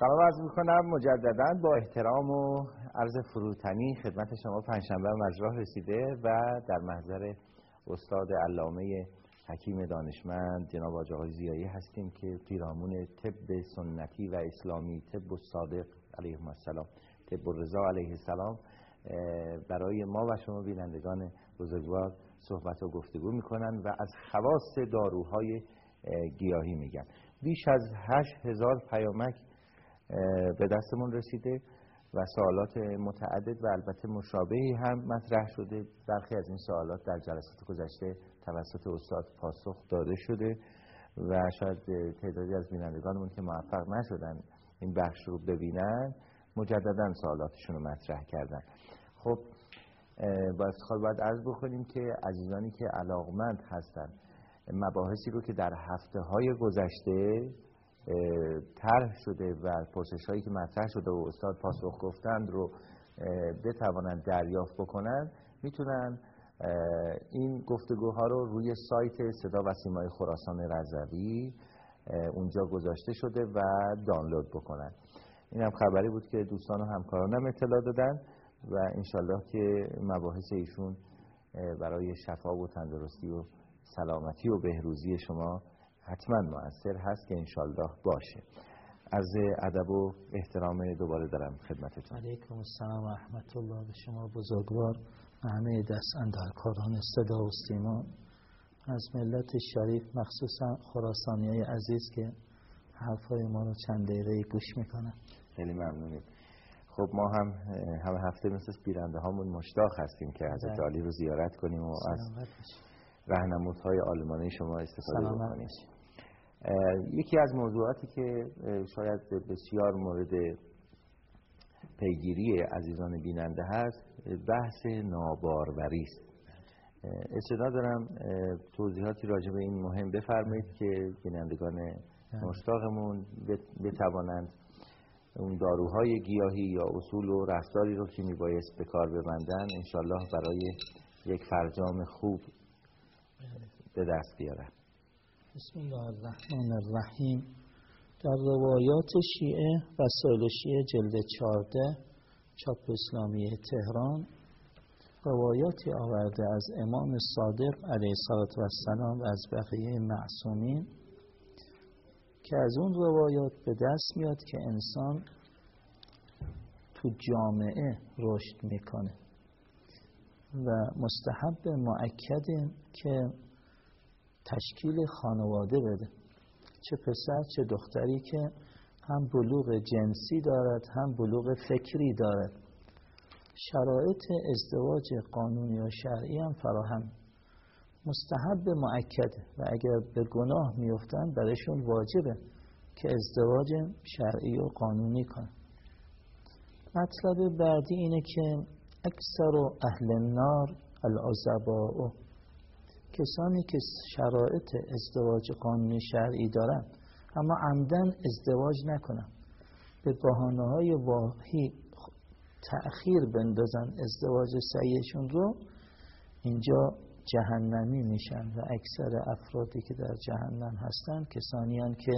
سلام عرض می‌کنم. مجددا با احترام و عرض فروتنی خدمت شما پنجشنبه مجراه رسیده و در محضر استاد علامه حکیم دانشمند جناب آج زیایی هستیم که پیرامون طب سنتی و اسلامی طب صادق علیه السلام طب رضا علیه السلام برای ما و شما بینندگان بزرگوار صحبت و گفتگو می‌کنن و از خواص داروهای گیاهی میگن. بیش از هشت هزار پیامک به دستمون رسیده و سوالات متعدد و البته مشابهی هم مطرح شده. برخی از این سوالات در جلسات گذشته توسط استاد پاسخ داده شده و شاید تعدادی از بینندگانمون که موفق نشدن این بخش رو ببینن مجددا سوالاتشون رو مطرح کردن. خب با افتخار باید عرض بکنیم که عزیزانی که علاقمند هستند مباحثی رو که در هفته های گذشته طرح شده و پرسش هایی که مطرح شده و استاد پاسخ گفتند رو بتوانند دریافت بکنند می‌تونن این گفتگوها رو روی سایت صدا و سیمای خراسان رضوی اونجا گذاشته شده و دانلود بکنن. این هم خبری بود که دوستان و همکارانم اطلاع دادن و انشالله که مباحث ایشون برای شفا و تندرستی و سلامتی و بهروزی شما حتما مؤثر هست که انشالله باشه. از ادب و احترام دوباره دارم خدمتتون. علیکم السلام و رحمت الله به شما بزرگوار. همه دست اندرکاران صدا و سیما. از ملت شریف مخصوصا خراسانی های عزیز که حرفای ما رو چند دقیقه گوش می‌کنن. خیلی ممنونیم. خب ما هم همه هفته مثل بیرنده هامون مشتاق هستیم که حضرت علی رو زیارت کنیم و از رهنمودهای آلمانی شما استفاده بکنیم. یکی از موضوعاتی که شاید بسیار مورد پیگیری عزیزان بیننده هست بحث ناباروری است. استعداد دارم توضیحاتی راجع به این مهم بفرمایید که بینندگان مشتاقمون بتوانند اون داروهای گیاهی یا اصول و رفتاری رو که میبایست به کار ببندن انشالله برای یک فرجام خوب به دست بیارن. بسم الله الرحمن الرحیم. در روایات شیعه و شیعه جلد 14 چاپ اسلامی تهران روایاتی آورده از امام صادق علیه السلام و از بقیه معصومین که از اون روایات به دست میاد که انسان تو جامعه رشد می‌کنه. و مستحب معکده که تشکیل خانواده بده. چه پسر چه دختری که هم بلوغ جنسی دارد هم بلوغ فکری دارد. شرایط ازدواج قانونی و شرعی هم فراهم. مستحب معکده و اگر به گناه میفتن برایشون واجبه که ازدواج شرعی و قانونی کنن مطلب بعدی اینه که اکثر اهل النار العزباء کسانی که شرایط ازدواج قانونی شرعی دارن اما عمدن ازدواج نکنن. به بحانه های واهی تأخیر بندازن ازدواج سعیشون رو اینجا جهنمی میشن و اکثر افرادی که در جهنم هستن کسانی هن که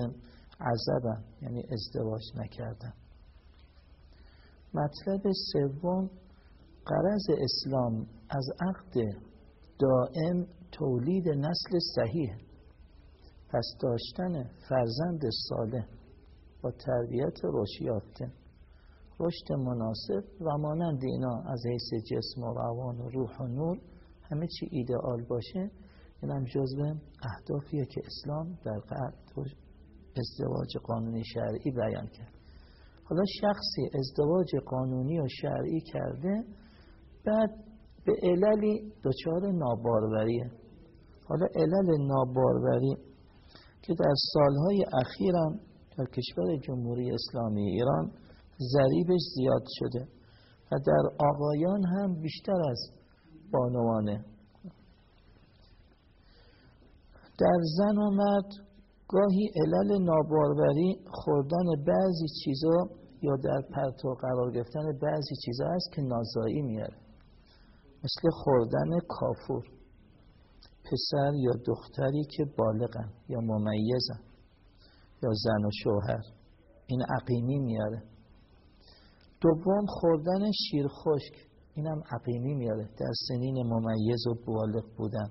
عذبن یعنی ازدواج نکردن. مطلب سوم قرض اسلام از عقد دائم تولید نسل صحیح. پس داشتن فرزند صالح با تربیت رشد رشد مناسب و مانند اینا از حیث جسم و روان و روح و نور همه چی ایدئال باشه این هم جزو اهدافیه که اسلام در قرد ازدواج قانونی شرعی بیان کرد. حالا شخصی ازدواج قانونی و شرعی کرده بعد به عللی دچار ناباروریه. حالا علل ناباروری که در سالهای اخیرم در کشور جمهوری اسلامی ایران ضریبش زیاد شده و در آقایان هم بیشتر از بانوانه. در زن و مرد گاهی علل ناباروری خوردن بعضی چیزا یا در پرتو قرار گرفتن بعضی چیزا هست که نازایی میاره. مثل خوردن کافور. پسر یا دختری که بالغن یا ممیزن یا زن و شوهر. این عقیمی میاره. دوم خوردن شیر خشک. اینم عقیمی میاره. در سنین ممیز و بالغ بودن.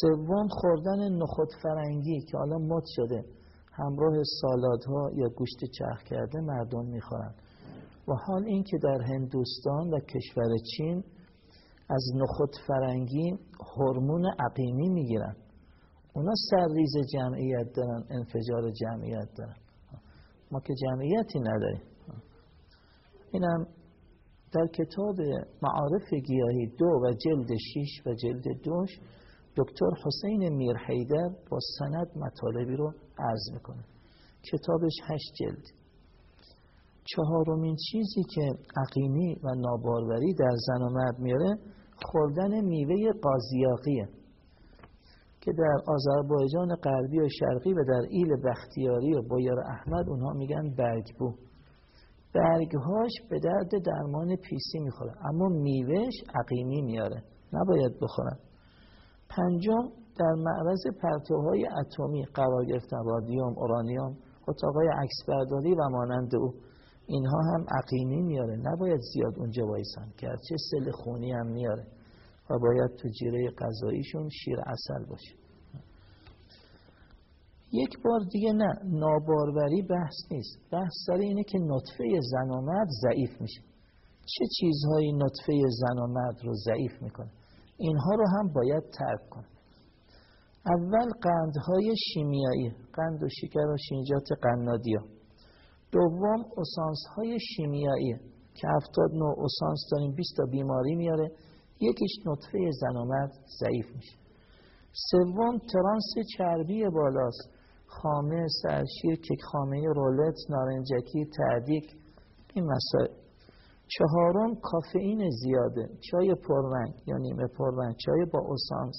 سوم خوردن نخود فرنگی که حالا مد شده. همراه سالادها یا گوشت چرخ کرده مردم می‌خورن. و حال این که در هندوستان و کشور چین از نخود فرنگی هورمون عقیمی می‌گیرن. اونا سرریز جمعیت دارن انفجار جمعیت دارن. ما که جمعیتی نداریم. اینم در کتاب معارف گیاهی دو و جلد شیش و جلد دوش دکتر حسین میر حیدر با سند مطالبی رو عرض می‌کنه. کتابش هشت جلد. چهارمین چیزی که عقیمی و ناباروری در زن و مرد میاره خوردن میوه قازیاقیه که در آذربایجان غربی و شرقی و در ایل بختیاری و بایر احمد اونها میگن برگبو. برگهاش به درد درمان پیسی می‌خوره اما میوهش عقیمی میاره نباید بخورن. پنجم در معرض پرتوهای اتمی قرار گرفتن رادیوم اورانیوم اتاقای عکسبرداری و مانند او. اینها هم عقیمی میاره. نباید زیاد اونجا وایسن گرچه سل خونی هم میاره و باید تو جیره غذاییشون شیر اصل باشه. یک بار دیگه نه ناباروری بحث نیست. بحث سر اینه که نطفه زن و مرد ضعیف میشه. چه چیزهایی نطفه زن و مرد رو ضعیف می‌کنه؟ اینها رو هم باید ترک کنه. اول قندهای شیمیایی قند و شکر و شینجات قنادیا دوم اسانس های شیمیایی. که هفتاد نوع اسانس داریم 20 تا بیماری میاره. یکیش نطفه زن و مرد ضعیف میشه. سوم ترانس چربی بالاست. خامه سرشیر کک خامه رولت نارنجکی تعدیق این مسائل. چهارم کافئین زیاده. چای پررنگ یا نیمه پررنگ. چای با اسانس.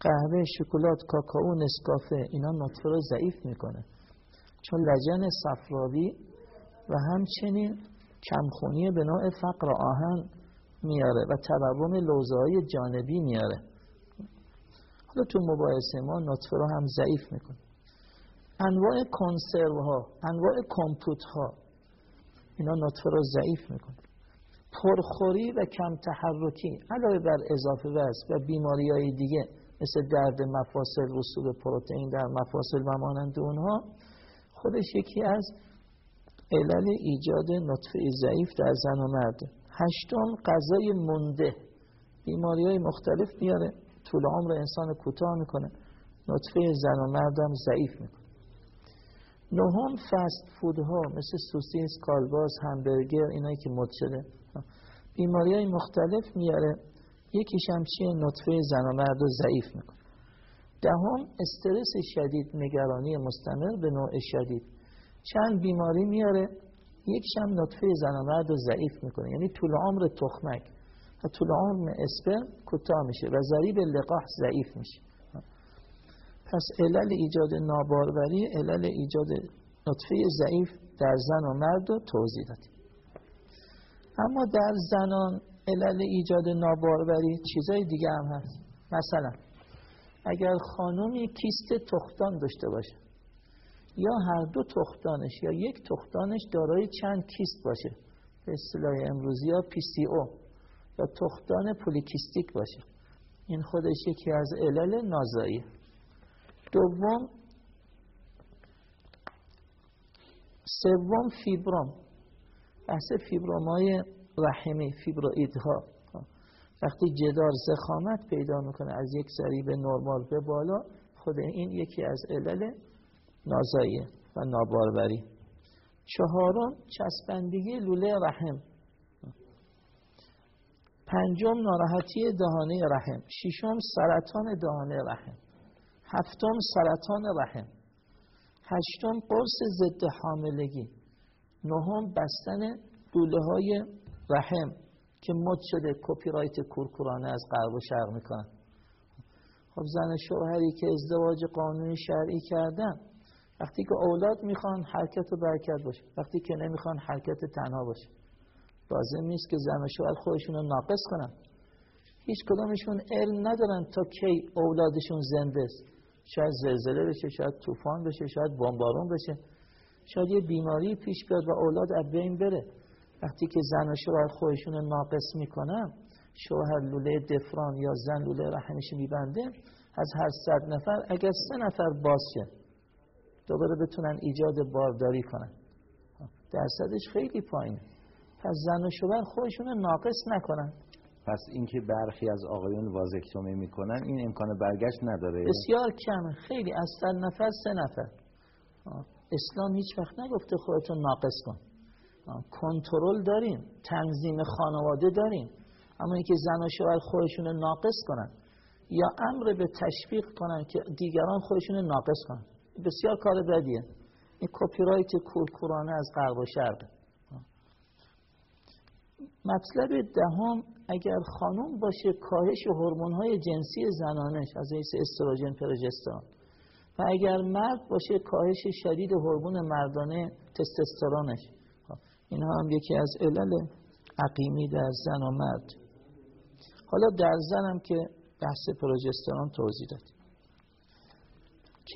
قهوه شکلات کاکائو نسکافه اینا نطفه رو ضعیف می‌کنه. چون لجن صفراوی و همچنین کمخونی به نوع فقر آهن میاره و تورم لوزه های جانبی میاره. حالا تو مباحثه ما نطفه رو هم ضعیف می‌کنه انواع کنسرو ها انواع کمپوت ها اینا نطفه رو ضعیف می‌کنه پرخوری و کم تحرکی علاوه بر اضافه وزن و بیماری های دیگه مثل درد مفاصل رسوب پروتئین در مفاصل و مانند اونها خودش یکی از علل ایجاد نطفه ضعیف در زن و مرد. هشتم غذای منده. بیماری های مختلف میاره. طول عمر انسان کوتاه می‌کنه. نطفه زن و مردم ضعیف می‌کنه. نهم فست فودها مثل سوسیس، کالباس، همبرگر اینایی که مد شده بیماری های مختلف میاره. یکیش هم چیه؟ نطفه زن و مرد رو ضعیف می‌کنه. دهم استرس شدید نگرانی مستمر به نوع شدید. چند بیماری میاره یکیش هم نطفه زن و رو ضعیف می‌کنه. یعنی طول عمر تخمک و طول عمر اسپرم کوتاه میشه و ضریب لقاح ضعیف میشه. پس علل ایجاد ناباروری علل ایجاد نطفه ضعیف در زن و مرد توضیح دادیم. اما در زنان علل ایجاد ناباروری چیزای دیگه هم هست. مثلا اگر خانومی کیست تختان داشته باشه یا هر دو تختانش یا یک تختانش دارای چند کیست باشه به اصطلاح امروزی ها پی سی او یا تختان پولیکیستیک باشه. این خودش یکی از علل نازایی. دوم سوم فیبروم. بحث فیبروم های رحمی فیبرویدها وقتی جدار زخامت پیدا می‌کنه از یک ضریب نرمال به بالا خود این یکی از علل نازاییه و ناباروری. چهارم چسبندگی لوله رحم. پنجم ناراحتی دهانه رحم. ششم سرطان دهانه رحم. هفتم سرطان رحم. هشتم قرص ضد حاملگی. نهم بستن دوله های رحم. که مد شده کپی رایت کورکورانه از غرب و شرق می‌کنن خب زن شوهری که ازدواج قانونی شرعی کردن وقتی که اولاد می‌خوان حرکت و برکت باشه. وقتی که نمی‌خوان حرکت تنها باشه. لازم نیست که زن و شوهر خودشون رو ناقص کنن. هیچ کدامشون علم ندارن تا کی اولادشون زنده است. شاید زلزله بشه شاید طوفان بشه شاید بمبارون بشه. شاید یه بیماری پیش بیاد و اولاد از بین بره. وقتی که زن و شوهر خودشون ناقص می‌کنن شوهر لوله دفران یا زن لوله رحمش میبنده از هر صد نفر اگر سه نفر باز شه دوباره بتونن ایجاد بارداری کنن. درصدش خیلی پایینه. پس زن و شوهر خودشون ناقص نکنن. پس اینکه برخی از آقایون وازکتومی می‌کنن این امکان برگشت نداره؟ بسیار کمه. خیلی از صد نفر سه نفر. اسلام هیچ وقت نگفته خودتون ناقص کن. کنترل داریم تنظیم خانواده داریم. اما اینکه زن و شوهر خودشون ناقص کنن یا امر به تشویق کنن که دیگران خودشون ناقص کنن. بسیار کار بدیه. این کپی رایت کورکورانه از غرب و شرق. مطلب دهم اگر خانم باشه کاهش هورمون های جنسی زنانش از حیث استروژن پروژسترون. و اگر مرد باشه کاهش شدید هورمون مردانه تستوسترونش اینها هم یکی از علل عقیمی در زن و مرد. حالا در زن هم که بحث پروژسترون توضیح داد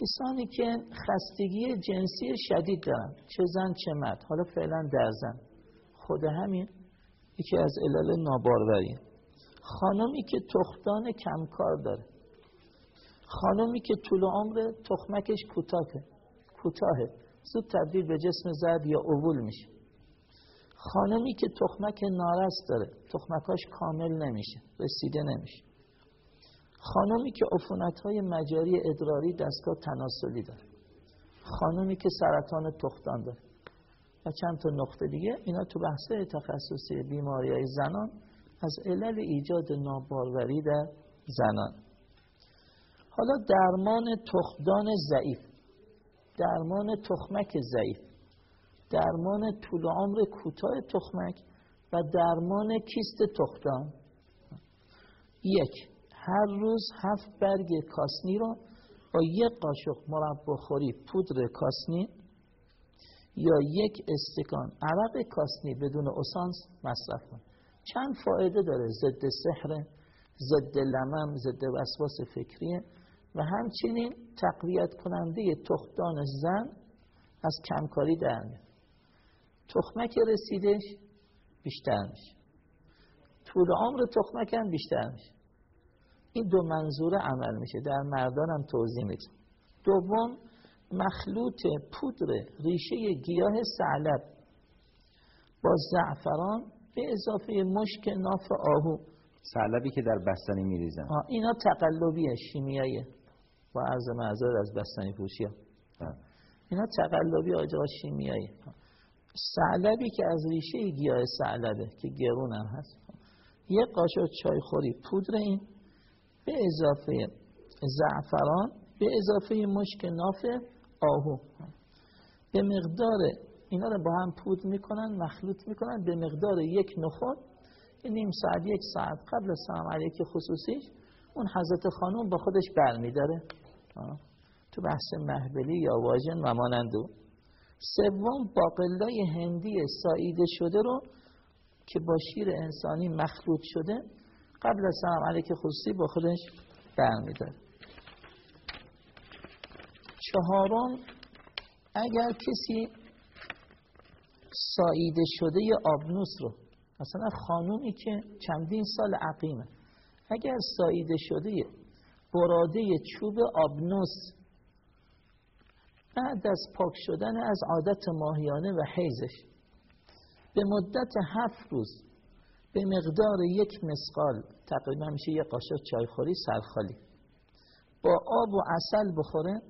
کسانی که خستگی جنسی شدید دارن چه زن چه مرد حالا فعلا در زن. خود همین یکی از علل ناباروریه خانمی که تختان کمکار داره. خانمی که طول عمر تخمکش کوتاهه. کوتاهه. زود تبدیل به جسم زرد یا اوول میشه. خانمی که تخمک نارست داره. تخمکاش کامل نمیشه رسیده نمیشه. خانمی که عفونت های مجاری ادراری دستگاه تناسلی داره. خانمی که سرطان تختان داره. و چند تا نقطه دیگه اینا تو بحث تخصصی بیماری های زنان از علل ایجاد ناباروری در زنان. حالا درمان تخمدان ضعیف. درمان تخمک ضعیف. درمان طول عمر کوتاه تخمک و درمان کیست تخمدان یک هر روز هفت برگ کاسنی رو با یک قاشق مربا خوری پودر کاسنی یا یک استکان عرق کاسنی بدون اسانس مصرف کن. چند فایده داره؟ ضد سحر ضد لمم ضد وسواس فکریه و همچنین تقویت کننده تخمدان زن از کمکاری در تخمک رسیدش بیشتر میشه. طول عمر تخمک هم بیشتر میشه. این دو منظور عمل میشه. در مردان هم توضیح میدم. دوم مخلوط پودر ریشه گیاه سعلب. با زعفران به اضافه مشک ناف آهو. سعلبی که در بستنی میریزن. اینا تقلبیه شیمیاییه با عرض معذر از بستنی پوشی ها. اینا تقلبی آجا شیمیایی. سعلبی که از ریشه گیاه سعلبه که گرون هم هست. یک قاشق چای خوری پودر این به اضافه زعفران به اضافه مشک ناف آهو. به مقدار اینا رو با هم پود می‌کنن مخلوط می‌کنن. به مقدار یک نخود نیم ساعت یک ساعت قبل سلام علیک خصوصیش اون حضرت خانم با خودش برمیداره. تو بحث محبلی یا واژن و مانندو. سوم باقلای هندی ساییده شده رو که با شیر انسانی مخلوط شده قبل از سلام علیک خصوصی با خودش برمیداره. چهارم اگر کسی ساییده شده آبنوس رو مثلا خانومی که چندین سال عقیمه اگر ساییده شده براده چوب آبنوس بعد از پاک شدن از عادت ماهیانه و حیزش به مدت هفت روز به مقدار یک مسقال تقریبا میشه یک قاشق چایخوری سرخالی. با آب و اصل بخوره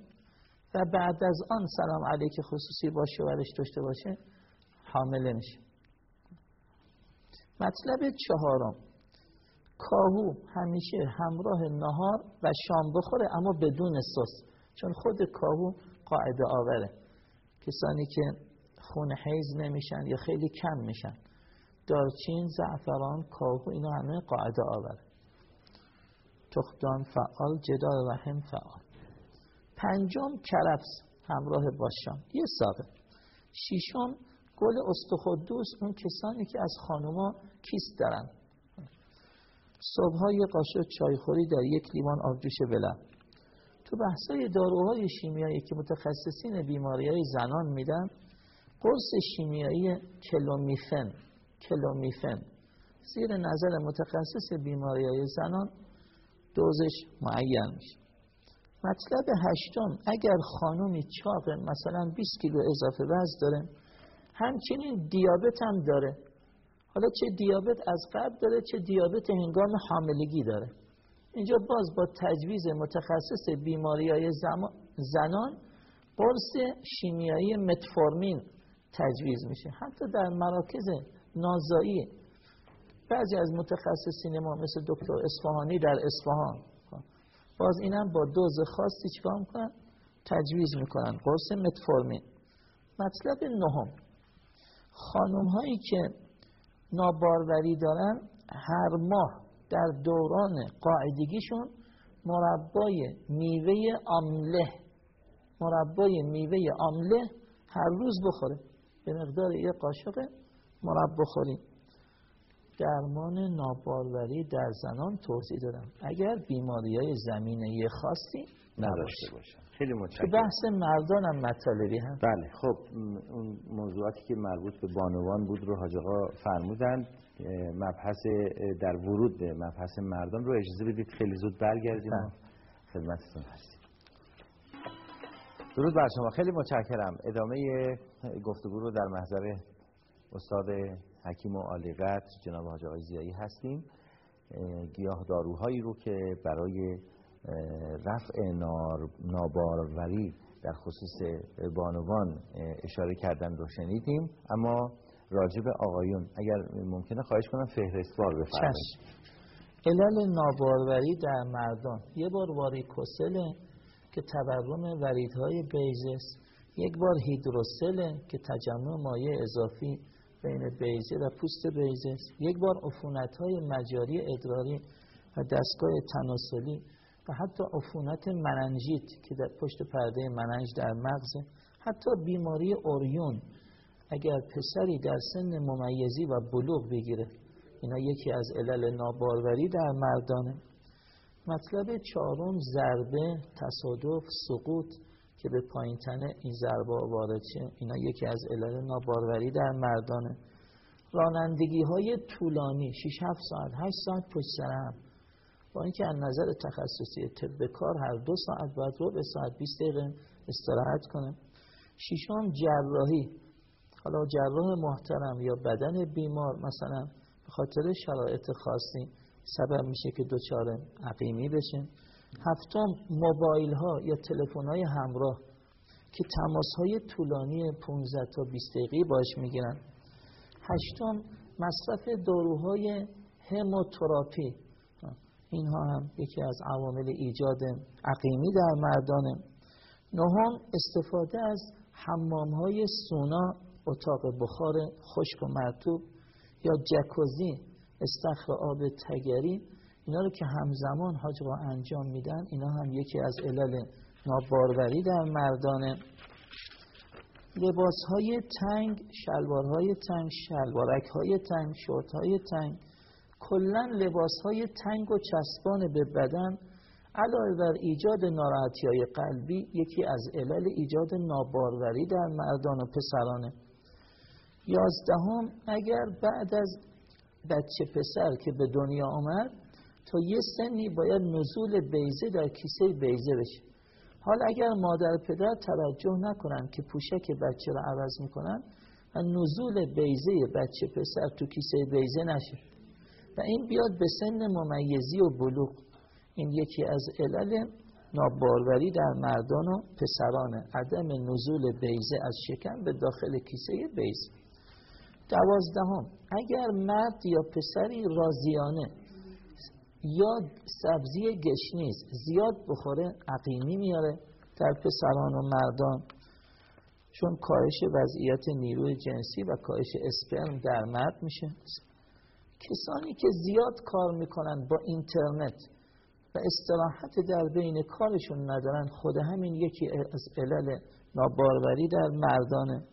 و بعد از آن سلام علیک خصوصی با شوهرش داشته باشه حامله میشه. مطلب چهارم کاهو همیشه همراه نهار و شام بخوره اما بدون سس. چون خود کاهو قاعده آوره. کسانی که خون حیز نمیشن یا خیلی کم میشن. دارچین، زعفران، کاهو اینا همه قاعده آوره. تخدان فعال، جدار رحم فعال. پنجم کرفس همراه باشم یه ساقه. شیشم گل استخدوس. اون کسانی که از خانوما کیست دارن. صبح یه قاشق چایخوری در یک لیوان آبجوش بلم تو بحثای داروهای شیمیایی که متخصصین بیماری های زنان میدن قرص شیمیایی کلومیفن کلومیفن. زیر نظر متخصص بیماری های زنان دوزش معین میشه. مطلب هشتم اگر خانومی چاق مثلا 20 کیلو اضافه وزن داره همچنین دیابت هم داره. حالا چه دیابت از قبل داره چه دیابت هنگام حاملگی داره. اینجا باز با تجویز متخصص بیماری های زنان قرص شیمیایی متفورمین تجویز میشه. حتی در مراکز نازایی بعضی از متخصصین ما مثل دکتر اصفهانی در اصفهان باز اینم با دوز خاصی چیکار می‌کنن؟ تجویز می‌کنن قرص متفورمین. مطلب نهم. خانم هایی که ناباروری دارن هر ماه در دوران قاعدگیشون مربای میوه آمله. مربای میوه آمله هر روز بخوره. به مقدار یه قاشق مرب بخوریم. درمان ناباروری در زنان توضیح دادم. اگر بیماری های زمینه خاصی نداشته باشن خیلی متشکرم. بحث مردان هم مطالبی هم. بله خب اون موضوعاتی که مربوط به بانوان بود رو حاج آقا فرمودن مبحث در ورود به مبحث مردان رو اجازه بدید خیلی زود برگردیم. خدمتتون هستیم. درود بر شما. خیلی متشکرم. ادامه گفتگو رو در محضر استاد حکیم و عالیقت جناب حاج آقای زیایی هستیم. گیاه داروهایی رو که برای رفع ناباروری در خصوص بانوان اشاره کردن رو شنیدیم. اما راجب آقایون. اگر ممکنه خواهش کنم فهرستوار بفرمایید. علل ناباروری در مردان. یه بار واریکوسله که تورم وریدهای بیزس. یک بار هیدروسله که تجمع مایع اضافی بین بیزه و پوست بیزه یک بار عفونت های مجاری ادراری و دستگاه تناسلی و حتی عفونت مننجیت که در پشت پرده مننج در مغز. حتی بیماری اوریون اگر پسری در سن ممیزی و بلوغ بگیره اینا یکی از علل ناباروری در مردانه. مطلب چهارم ضربه تصادف سقوط که به پایین تنه این ضربه وارد شه اینا یکی از علل ناباروری در مردانه. رانندگی های طولانی 6 7 ساعت 8 ساعت پشت سر هم. با اینکه از نظر تخصصی طب کار هر دو ساعت بعد رو به ساعت 20 دقیقه استراحت کنه. ششم جراحی. حالا جراح محترم یا بدن بیمار مثلا به خاطر شرایط خاصی سبب میشه که دچار عقیمی بشه هفتم موبایل ها یا تلفن های همراه که تماس های طولانی 15 تا 20 دقیقه باش می‌گیرن. هشتم مصرف داروهای هموتراپی. اینها هم یکی از عوامل ایجاد عقیمی در مردانه. نهم استفاده از حمام های سونا اتاق بخار خشک و مرتوب یا جکوزی استخر آب تگری اینا رو که همزمان حاجقا انجام میدن اینا هم یکی از علل ناباروری در مردانه. لباس های تنگ های تنگ شلوارک های تنگ شورت های تنگ. کلا لباس های تنگ و چسبان به بدن. علاوه بر ایجاد ناراحتی های قلبی یکی از علل ایجاد ناباروری در مردان و پسرانه. یازدهم اگر بعد از بچه پسر که به دنیا آمد تا یه سنی باید نزول بیزه در کیسه بیزه بشه. حال اگر مادر پدر توجه نکنن که پوشک بچه رو عوض می‌کنن و نزول بیزه بچه پسر تو کیسه بیزه نشه. و این بیاد به سن ممیزی و بلوغ. این یکی از علل ناباروری در مردان و پسرانه عدم نزول بیزه از شکم به داخل کیسه بیزه دوازدهم. اگر مرد یا پسری رازیانه یا سبزی گشنیز زیاد بخوره عقیمی میاره در پسران و مردان چون کاهش وضعیت نیروی جنسی و کاهش اسپرم در مرد میشه. کسانی که زیاد کار می‌کنن با اینترنت و استراحت در بین کارشون ندارن خود همین یکی از علل ناباروری در مردانه.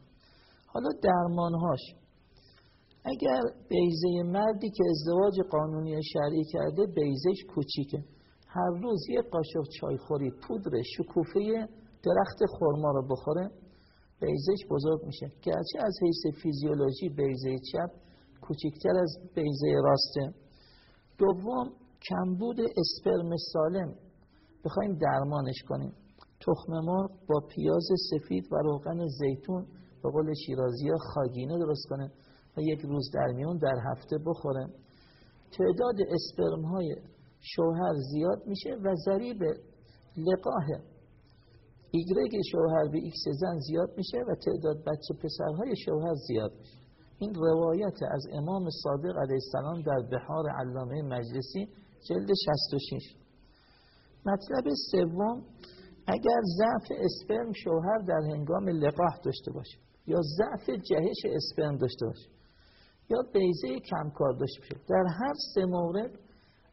حالا درمانهاش. اگر بیزه مردی که ازدواج قانونی شرعی کرده بیزش کوچیکه. هر روز یه قاشق چایخوری پودر شکوفه درخت خرما رو بخوره بیزش بزرگ میشه. گرچه از حیث فیزیولوژی بیزه چپ کوچکتر از بیزه راسته. دوم کمبود اسپرم سالم. بخوایم درمانش کنیم. تخم مرغ با پیاز سفید و روغن زیتون به قول شیرازی خاگینه درست کنه. و یک روز در میون در هفته بخوره. تعداد اسپرم های شوهر زیاد میشه و ضریب لقاح ایگرگ شوهر به ایکس زن زیاد میشه و تعداد بچه پسرهای شوهر زیاد این روایت از امام صادق علیه السلام در بحار علامه مجلسی جلد 66 مطلب سوم اگر ضعف اسپرم شوهر در هنگام لقاح داشته باشه یا ضعف جهش اسپرم داشته باشه. یا بیزه کمکار داشته باشه در هر سه مورد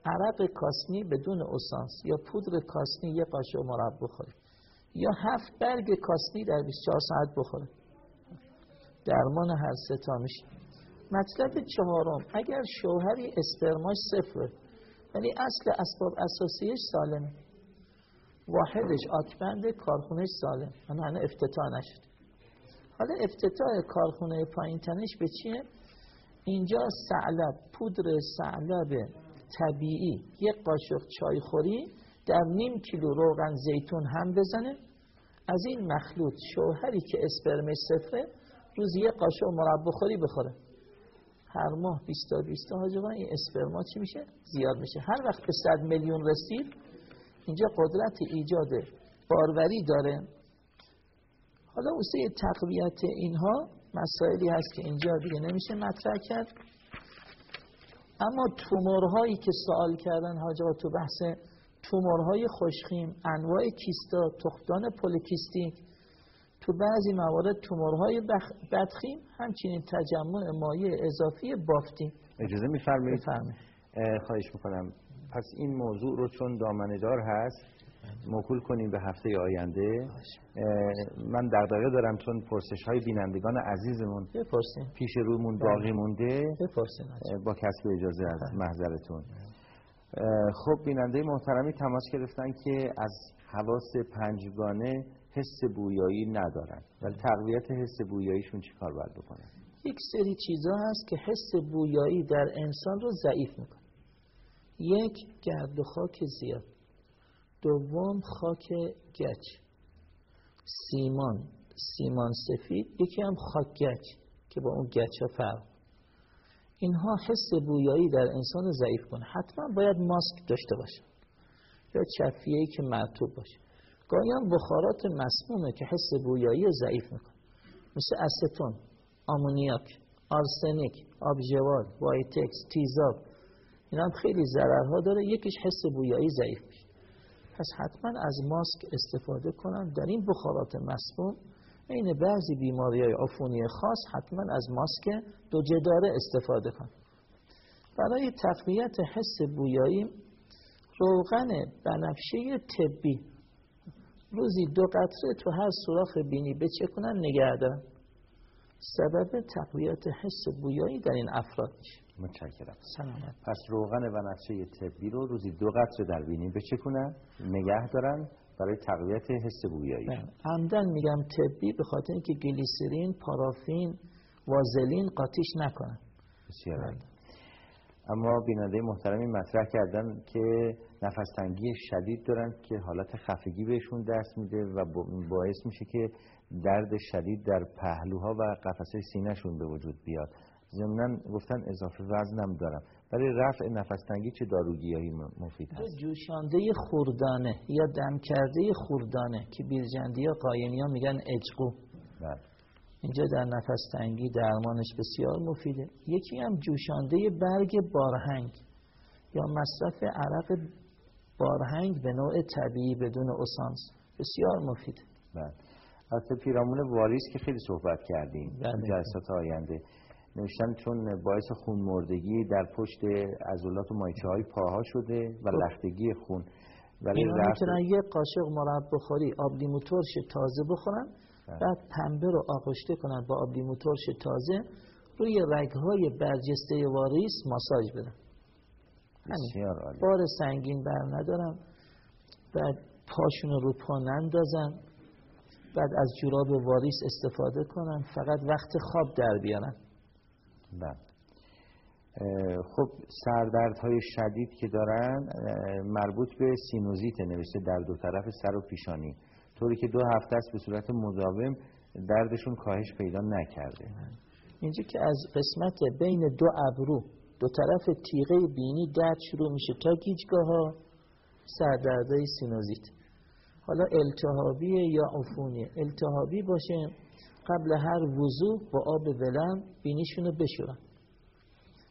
عرق کاسنی بدون اسانس یا پودر کاسنی یه قاشق مرب بخوره. یا هفت برگ کاسنی در 24 ساعت بخوره. درمان هر سه تا میشه. مطلب چهارم اگر شوهری اسپرماش صفره ولی اصل اسباب اساسیش سالمه. واحدش آکبند کارخونهش سالم. من افتتاح نشد حالا افتتاح کارخونه پایین تنش به چیه؟ اینجا سعلب پودر سعلب طبیعی. یک قاشق چای خوری در نیم کیلو روغن زیتون هم بزنه. از این مخلوط شوهری که اسپرمش صفره روز یک قاشق مربع خوری بخوره. هر ماه 20 تا 20 تا این اسپرما چی میشه؟ زیاد میشه. هر وقت به 100 میلیون رسید اینجا قدرت ایجاد باروری داره. حالا واسه تقویت اینها مسائلی هست که اینجا دیگه نمیشه مطرح کرد. اما تومورهایی که سوال کردن حاجا تو بحث تومورهای خوشخیم انواع کیستا تختان پولیکیستیک تو بعضی موارد تومورهای بدخیم همچنین تجمع مایع اضافی بافتی اجازه میفرمایید؟ خواهش می‌کنم. پس این موضوع رو چون دامنه‌دار هست موکول کنیم به هفته آینده. من دغدغه دارم چون پرسش های بینندگان عزیزمون بپرسیم. پیش رومون باقی مونده. بپرسیم. با کسب اجازه از بله. محضرتون. خب بیننده محترمی تماس گرفتن که از حواس پنجگانه حس بویایی ندارن. ولی تقویت حس بویاییشون چیکار باید بکنن یک سری چیزا هست که حس بویایی در انسان رو ضعیف می‌کنه. یک گرد و خاک زیاد. دوم خاک گچ. سیمان. سیمان سفید یکی هم خاک گچ که با اون گچ ها فرق. اینها حس بویایی در انسان ضعیف کنه حتما باید ماسک داشته باشه یا چفیه‌ای که مرطوب باشه. گاهی هم بخارات مسمومه که حس بویایی ضعیف می‌کنه. مثل استون آمونیاک آرسنیک آب ژاول وایتکس تیزاب. این هم خیلی ضررها داره. یکیش حس بویایی ضعیف میشه. پس حتما از ماسک استفاده کنن. در این بخارات مسموم این بعضی بیماری های عفونی خاص حتما از ماسک دو جداره استفاده کن برای تقویت حس بویایی روغن بنفشه طبی روزی دو قطره تو هر سوراخ بینی بچکنن نگه دارن. سبب تقویت حس بویایی در این افراد میشه. متشکرم. سلامت. پس روغن و نفشه طبی رو روزی دو قطره در بینی بچکنن نگه دارن برای تقویت حس بویایی. بله. عمدن میگم طبی به خاطر اینکه گلیسرین پارافین وازلین قاطیش نکنن. بسیار. اما بیننده محترمی مطرح کردن که نفس تنگی شدید دارن که حالت خفگی بهشون دست میده و باعث میشه که درد شدید در پهلوها و قفسه سینهشون به وجود بیاد. ضمنا گفتن اضافه وزنم دارم. برای رفع نفس تنگی چه داروگیایی مفید هست؟ جوشانده خوردانه یا دم کرده خوردانه که بیرجندی ها قاینی ها میگن اجقو. بله. اینجا در نفس تنگی درمانش بسیار مفیده. یکی هم جوشانده برگ بارهنگ یا مصرف عرق بارهنگ به نوع طبیعی بدون اسانس. بسیار مفیده بله. البته پیرامون واریس که خیلی صحبت کردیم بله. جلسات آینده. نوشتن چون باعث خون مردگی در پشت عضلات و مایچه های پاها شده و خب. لختگی خون. ولی اینا می‌تونن یه قاشق مرب بخوری آب لیمو ترش تازه بخورن بله. بعد پنبه رو آغشته کنن با آب لیمو ترش تازه روی رگهای برجسته واریس ماساژ بدن. بسیار عالی. بار سنگین بر ندارم بعد پاشون رو پا نندازن. بعد از جوراب واریس استفاده کنن. فقط وقت خواب در بیارن. بله خب های شدید که دارن مربوط به سینوزیت نوشته در دو طرف سر و پیشانی. طوری که دو هفته است به صورت مداوم دردشون کاهش پیدا نکرده. اینجا که از قسمت بین دو ابرو دو طرف تیغه بینی درد شروع میشه تا گیجگاه ها سردردهای سینوزیت. حالا التهابی یا عفونی التهابی باشه قبل هر وضو با آب ولرم بینیشونو بشورن.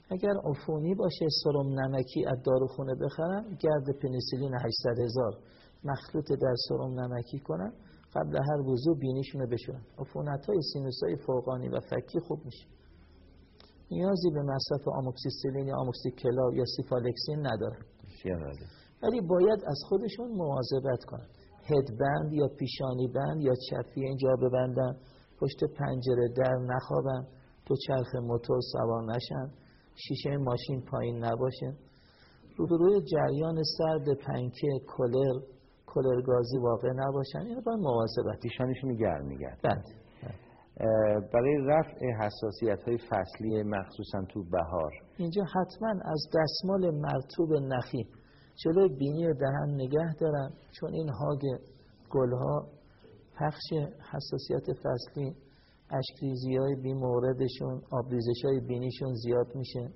اگر عفونی باشه سرم نمکی از داروخونه بخرن گرد پنیسیلین 800 هزار مخلوط در سرم نمکی کنن قبل هر وضو بینیشونو بشورن. عفونت های سینوس های فوقانی و فکی خوب میشه. نیازی به مصرف آموکسیسیلین یا آموکسی‌کلاو یا سفالکسین ندارن. ولی باید از خودشون مواظبت کنن. هدبند یا پیشانی بند یا چفیه اینجا ببندن. پشت پنجره در نخوابن. تو چرخ موتور سوار نشن. شیشه ماشین پایین نباشه. روی جریان سرد پنکه کلر کلر گازی واقع نباشن. اینو باید مواظبت پیشانشون گرم میگرد. بله. برای رفع حساسیت های فصلی مخصوصا تو بهار. اینجا حتما از دستمال مرتوب نخی جلوی بینی و دهن نگه دارن. چون این هاگ گلها پخش حساسیت فصلی اشکریزی های بی موردشون آبریزش های بینیشون زیاد میشه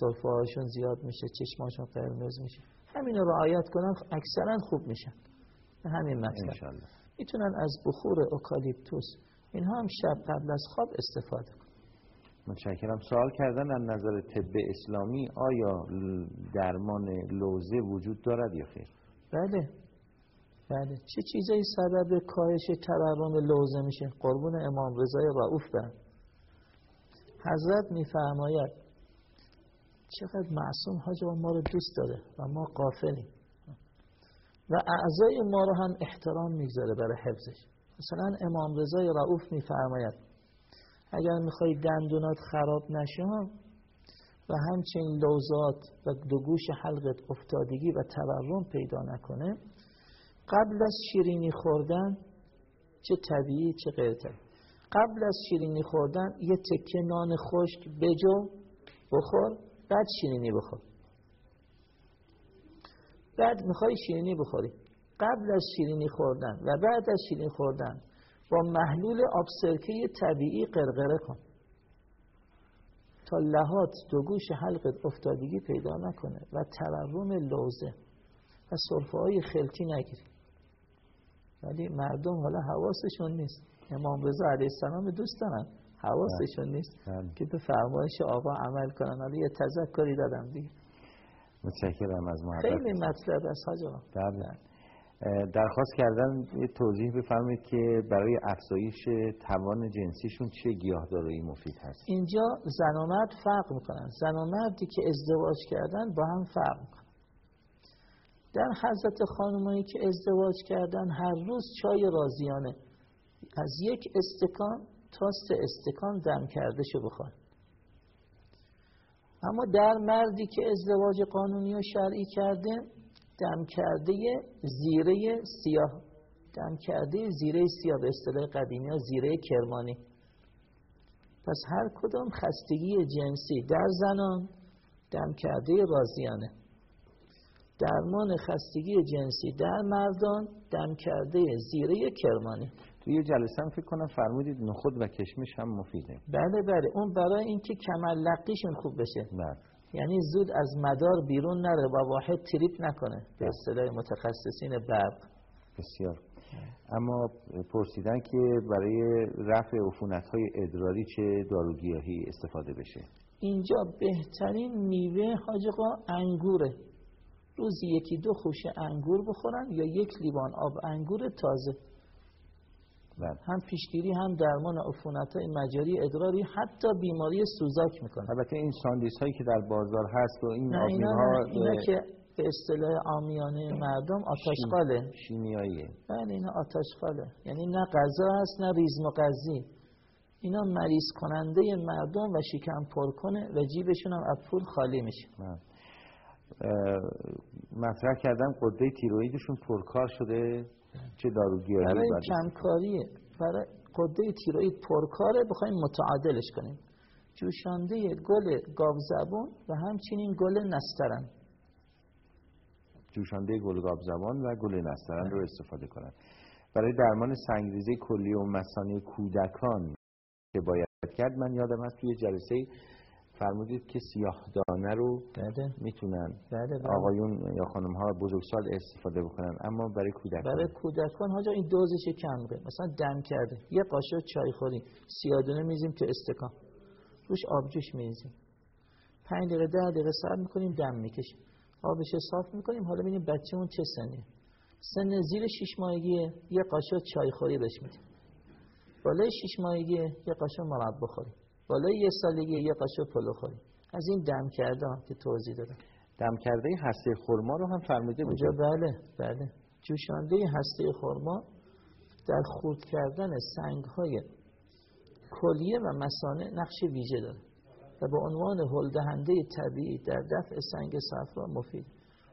صرفه هاشون زیاد میشه چشماشون قرمز میشه. همین رو رعایت کنن اکثرا خوب میشن. همین مطلب. می‌تونن از بخور اوکالیپتوس اینها هم شب قبل از خواب استفاده کنن. متشکرم. سوال کردن از نظر طب اسلامی آیا درمان لوزه وجود دارد یا خیر؟ بله. بله. چه چیزایی سبب کاهش تورم لوزه میشه؟ قربون امام رضای رعوف برن حضرت میفرماید چقدر معصوم حاج ما رو دوست داره و ما قافلیم و اعضای ما رو هم احترام می‌گذاره برای حفظش. مثلا امام رضای رعوف میفرماید اگر می‌خوای دندونات خراب نشه و همچنین لوزات و دو گوش حلقت افتادگی و تورم پیدا نکنه قبل از شیرینی خوردن چه طبیعی چه غیر طبیعی قبل از شیرینی خوردن یه تکه نان خشک بجو بخور بعد شیرینی بخور. بعد می‌خوای شیرینی بخوری. قبل از شیرینی خوردن و بعد از شیرینی خوردن با محلول آب سرکه طبیعی قرقره کن. تا لحات دو گوش حلقت افتادگی پیدا نکنه و تورم لوزه و صرفه های خلطی نگیری. ولی مردم حالا حواسشون نیست. امام رضا علیه السلام دوست دارن حواسشون بله. نیست بله. که به فرمایش آقا عمل کنن. حالا یه تذکری دادم دیگه. متشکرم از محبت خیلی مطلب است حاج بله. درخواست کردن یه توضیح بفرمایید که برای افزایش توان جنسیشون چه گیاهدارایی مفید هست؟ اینجا زن و مرد فرق می‌کنن. زن و مردی که ازدواج کردن با هم فرق می‌کنن. در حضرت خانمایی که ازدواج کردن هر روز چای رازیانه. از یک استکان تا سه استکان دم کرده شو بخوان. اما در مردی که ازدواج قانونی و شرعی کرده دم کرده زیره سیاه. دم کرده زیره سیاه به اصطلاح قدیمی ها زیره کرمانی. پس هر کدام خستگی جنسی در زنان دم کرده رازیانه. درمان خستگی جنسی در مردان دم کرده زیره کرمانی. توی جلسه هم فکر کنم فرمودید نخود و کشمش هم مفیده. بله بله. اون برای اینکه کمر لقیشون خوب بشه. بله. یعنی زود از مدار بیرون نره و واحد تریپ نکنه. به بله. اصطلاح متخصصین برق. بسیار. اما پرسیدن که برای رفع عفونت های ادراری چه داروگیاهی استفاده بشه؟ اینجا بهترین میوه حاجقا انگوره. روزی یکی دو خوشه انگور بخورن یا یک لیوان آب انگور تازه. بله. هم پیشگیری هم درمان عفونت های مجاری ادراری حتی بیماری سوزاک می‌کنه البته این ساندیس هایی که در بازار هست و این نه اینا, ها اینا که به اصطلاح آمیانه مردم آتشقاله شیمیاییه. بله اینا آتشقاله یعنی نه غذا هست نه ریزم و غذی. اینا مریض کننده مردم و شکم پر کنه و جیبشون هم از پول خالی میشه. مطرح کردن قده تیرویدشون پرکار شده چه داروگیاهی برای کمکاریه برای قده تیروید پرکاره بخوایم متعادلش کنیم. جوشانده گل گاو زبون و همچنین گل نسترن. جوشانده گل گاب زبان و گل نسترن رو استفاده کنن. برای درمان سنگریزه کلی و مثانه کودکان که باید کرد من یادم هست توی جلسه فرمودید که سیاه دانه رو بله. می‌تونن بله بله. آقایون یا خانم ها بزرگسال استفاده بکنن اما برای کودکان. برای کودکان ها این دوزش کم می‌کنه مثلا دم کرده. یه قاشق چای خوری سیادونه میزیم تو استکان. روش آبجوش میریزیم. پنج دقیقه ده دقیقه صبر می‌کنیم دم می‌کشیم. آبش صاف می‌کنیم حالا ببینیم بچه‌مون چه سنیه. سن زیر شش ماهگیه یه قاشق چای خوری بهش میدیم. بالای شش ماهگیه یه قاشق مربا خوری. بالای یه سالگی یه قاشق پلو خوری از این دم کرده ها که توضیح دادم. دم کرده هسته خرما رو هم فرموده بود. بله بله. جوشانده هسته خرما در خورد کردن سنگ های کلیه و مسانه نقش ویژه داره و به عنوان هلدهنده طبیعی در دفع سنگ صفرا مفید.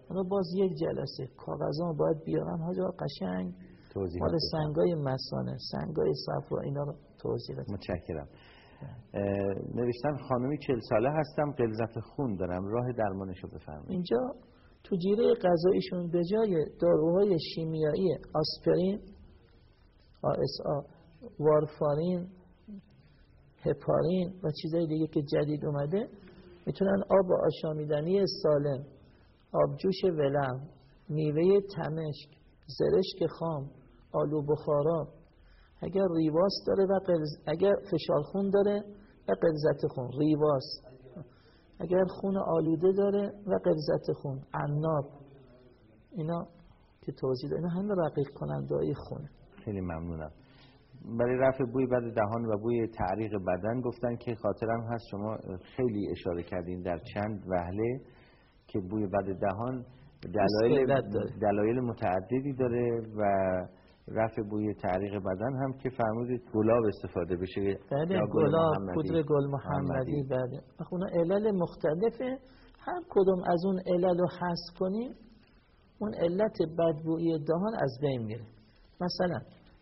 اونا باز یک جلسه کاغذان باید بیارن. حاجا قشنگ توضیح مال سنگای مسانه سنگای صفرا اینا رو توضیح متشکرم. نوشتن خانمی چل ساله هستم قلزت خون دارم. راه درمانش رو بفرمایید. اینجا تو جیره غذاییشون به جای داروهای شیمیایی آسپرین آسا وارفارین هپارین و چیزای دیگه که جدید اومده می‌تونن آب آشامیدنی سالم آبجوش ولم میوه تمشک زرشک خام آلو بخارا اگر ریواس داره و قلز... اگر فشار خون داره و قلزت خون. ریواس اگر خون آلوده داره و قلزت خون. عناب. اینا که توضیح داره اینا همه رقیق کننده های خونه. خیلی ممنونم. برای رفع بوی بد دهان و بوی تعریق بدن گفتن که خاطرم هست. شما خیلی اشاره کردین در چند وهله که بوی بد دهان. دلایل متعددی داره و رفع بوی تعریق بدن هم که فرمودید گلاب استفاده بشه. بله گلاب. پودر گل محمدی بله. اونا علل مختلفه. هر کدوم از اون علل رو حذف کنیم اون علت بدبویی دهان از بین میره. مثلا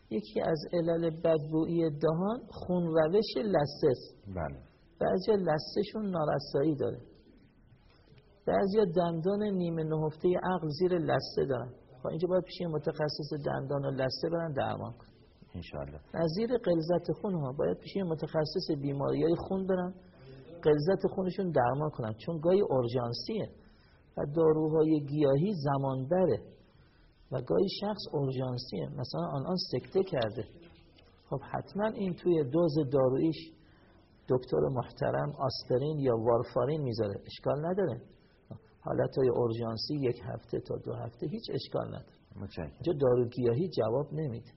یکی از علل بدبویی دهان خون روش است. بله. بعضی لثهشون نارسایی داره. بعضی دندان نیمه نهفته عقل زیر لثه دارن. خب اینجا باید پیش متخصص دندان و لثه برن درمان کن انشالله نظیر قلزت خون ها باید پیش متخصص بیماری های خون برن قلزت خونشون درمان کنن. چون گاهی اورژانسیه و داروهای گیاهی زمان بره و گاهی شخص اورژانسیه. مثلا آنان سکته کرده. خب حتما این توی دوز دارویش دکتر محترم آسترین یا وارفارین می‌ذاره. اشکال نداره. حالت های اورژانسی یک هفته تا دو هفته هیچ اشکال نداره. اینجا داروگیاهی جواب نمیده.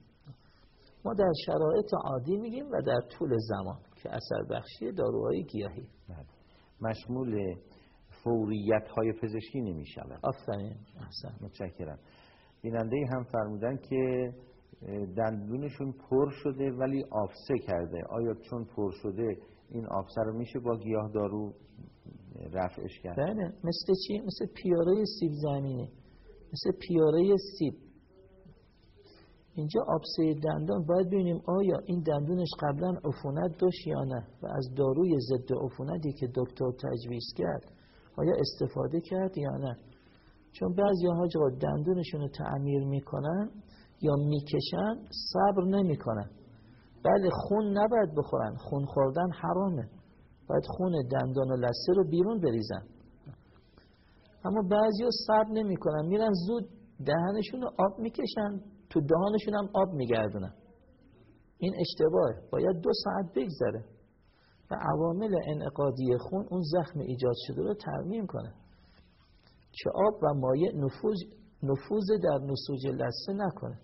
ما در شرایط عادی میگیم و در طول زمان که اثر بخشی داروهای گیاهی. بله. مشمول فوریت های پزشکی نمی شود آفرین. احسن. متشکرم. بیننده هم فرمودن که دندونشون پر شده ولی آفسه کرده. آیا چون پر شده این آفسه رو میشه با گیاه دارو رفعش کرد. بله مثل چی؟ مثل پیاره سیب زمینی مثل پیاره سیب. اینجا آبسه دندان باید ببینیم آیا این دندونش قبلا عفونت داشت یا نه و از داروی ضد عفونتی که دکتر تجویز کرد آیا استفاده کرد یا نه؟ چون بعضی ها دندونشون رو تعمیر می‌کنن یا می‌کشن صبر نمی‌کنن. بله خون نباید بخورن. خون خوردن حرامه. باید خون دندان و لثه رو بیرون بریزن. اما بعضی ها صبر نمی‌کنن. میرن زود دهنشون رو آب می‌کشن تو دهانشون هم آب میگردونن. این اشتباهه باید دو ساعت بگذره. و عوامل انعقادی خون اون زخم ایجاد شده رو ترمیم کنه. که آب و مایع نفوذ نفوذ در نسوج لثه نکنه.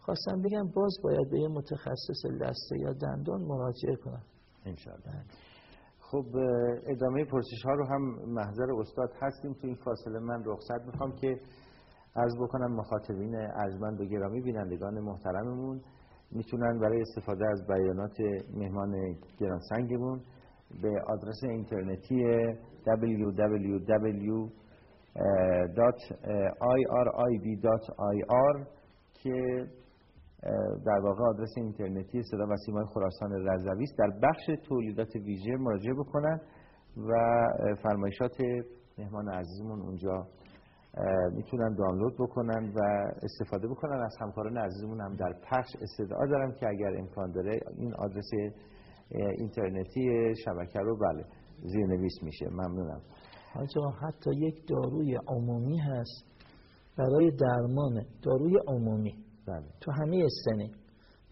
خواستم بگم باز باید به یه متخصص لثه یا دندان مراجعه کنم. انشالله خب ادامه پرسش ها رو هم محضر استاد هستیم تو این فاصله. من رخصت می‌خوام که عرض بکنم مخاطبین ارجمند و گرامی بینندگان محترممون. می‌تونن برای استفاده از بیانات مهمان گرانسنگمون به آدرس اینترنتی www.irib.ir که در واقع آدرس اینترنتی صدا و سیمای خراسان رضوی است. در بخش تولیدات ویژه مراجعه بکنن و فرمایشات مهمان عزیزمون اونجا می‌تونن دانلود بکنن و استفاده بکنن. از همکاران عزیزمون هم در پخش استدعا دارم که اگر امکان داره این آدرس اینترنتی شبکه رو بله زیر نویس میشه. ممنونم. حاجا حتی یک داروی عمومی هست برای درمان. داروی عمومی. بله. تو همه سنه.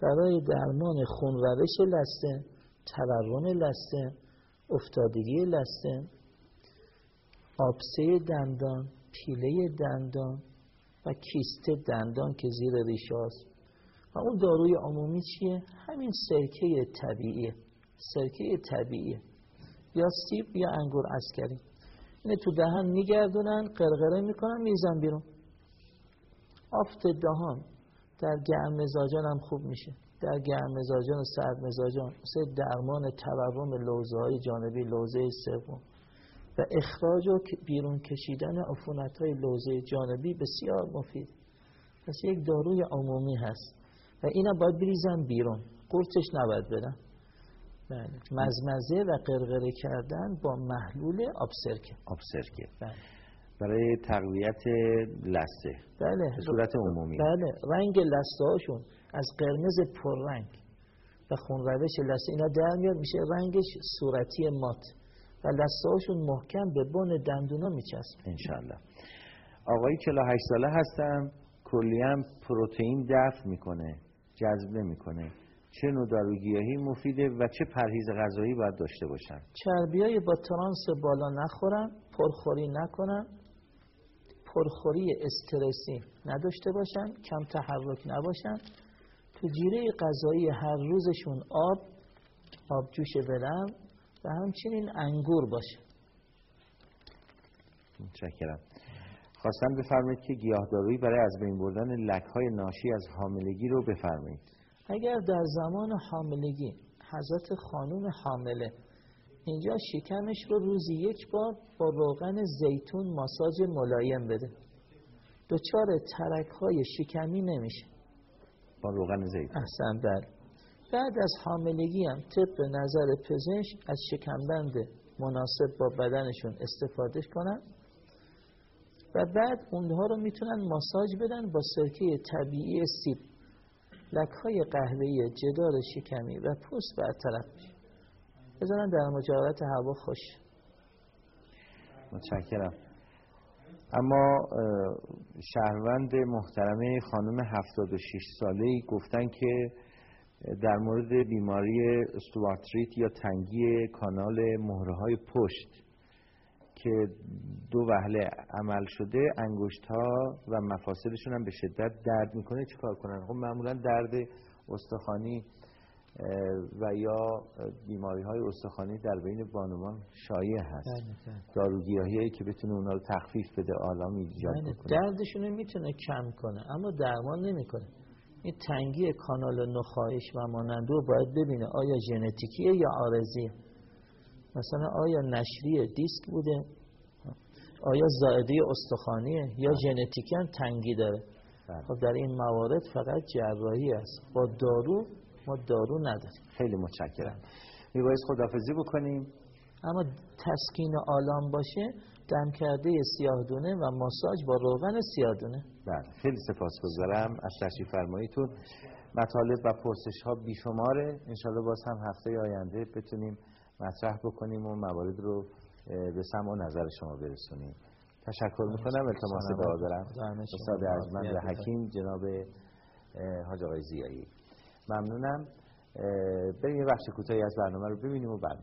برای درمان خون روش لسته تورم لسته افتادگی لسته آبسه دندان پیله دندان و کیست دندان که زیر ریشه است و اون داروی عمومی چیه؟ همین سرکه طبیعیه. سرکه طبیعیه. یا سیب یا انگور اسکری اینه تو دهن میگردونن قرقره می‌کنن میزن بیرون. آفت دهان. در گرم مزاجان هم خوب میشه. در گرم مزاجان و سرد مزاجان. مثل درمان تورم لوزه های جانبی لوزه سوم. و اخراج و بیرون کشیدن عفونت های لوزه جانبی بسیار مفید. پس یک داروی عمومی هست. و اینا باید بریزن بیرون. قورتش نباید بدن. بله. مزمزه و قرقره کردن با محلول آب سرکه آب سرکه بله. برای تقویت لسته بله. صورت عمومی. بله. رنگ لسته هاشون از قرمز پررنگ. و خون روش لسته اینا در میاد میشه رنگش صورتی مات. و لسته هاشون محکم به بن دندونا میچسب انشالله آقای 48 ساله هستم. کلی هم پروتئین دفع می‌کنه جذب نمی‌کنه. چه نوع داروگیاهی مفیده و چه پرهیز غذایی باید داشته باشن؟ چربیای با ترانس بالا نخورن پرخوری نکنن. پرخوری استرسی نداشته باشن کم تحرک نباشن. تو جیره غذایی هر روزشون آب آب جوش ولم و همچنین انگور باشه. متشکرم. خواستم بفرمایید که گیاهدارویی برای از بین بردن لکهای ناشی از حاملگی رو بفرمایید. اگر در زمان حاملگی حضرت خانم حامله اینجا شکمش رو روزی یک بار با روغن زیتون ماساژ ملایم بده. دچار ترک های شکمی نمیشه. با روغن زیتون. احسن بله. بعد از حاملگی هم طبق نظر پزشک از شکمبند مناسب با بدنشون استفاده کنن و بعد اونها رو می‌تونن ماساژ بدن با سرکه طبیعی سیب. لکهای قهوه‌ای جدار شکمی و پوست برطرف میشه بذارن در مجاورت هوا خوش. متشکرم. اما شهروند محترمه خانم 76 ساله ای گفتن که در مورد بیماری استوارتریت یا تنگی کانال مهره های پشت که دو وهله عمل شده انگشت ها و مفاصلشون هم به شدت درد می‌کنه چیکار کنن؟ خب معمولا درد استخوانی و یا بیماری های استخوانی در بین بانوان شایع هست. بله، بله. داروگیاهی هایی که بتونه اونا رو تخفیف بده آلام ایجاد بله، بکنه. دردشون می‌تونه کم کنه اما درمان نمی‌کنه. این تنگی کانال نخواهش و مانندو باید ببینه آیا ژنتیکیه یا آرزیه؟ مثلا آیا نشریه دیسک بوده؟ آیا زائده استخوانیه؟ یا ژنتیکن تنگی داره. خب در این موارد فقط جراحی است. با دارو ما دارو نداریم. خیلی متشکرم. میبایست خدافزی بکنیم. اما تسکین آلام باشه دم کرده سیاه دونه و ماساژ با روغن سیاه دونه بله خیلی سپاسگزارم. از تشریف فرماییتون. مطالب و پرسش ها بیشماره. انشالله باز هم هفته آینده بتونیم مطرح بکنیم و موارد رو به سمع و نظر شما برسونیم. تشکر می‌کنم. التماس دعا دارم. استاد ارجمند حکیم جناب حاج آقای زیایی. ممنونم. بریم یه بخش کوتاهی از برنامه رو ببینیم و بعد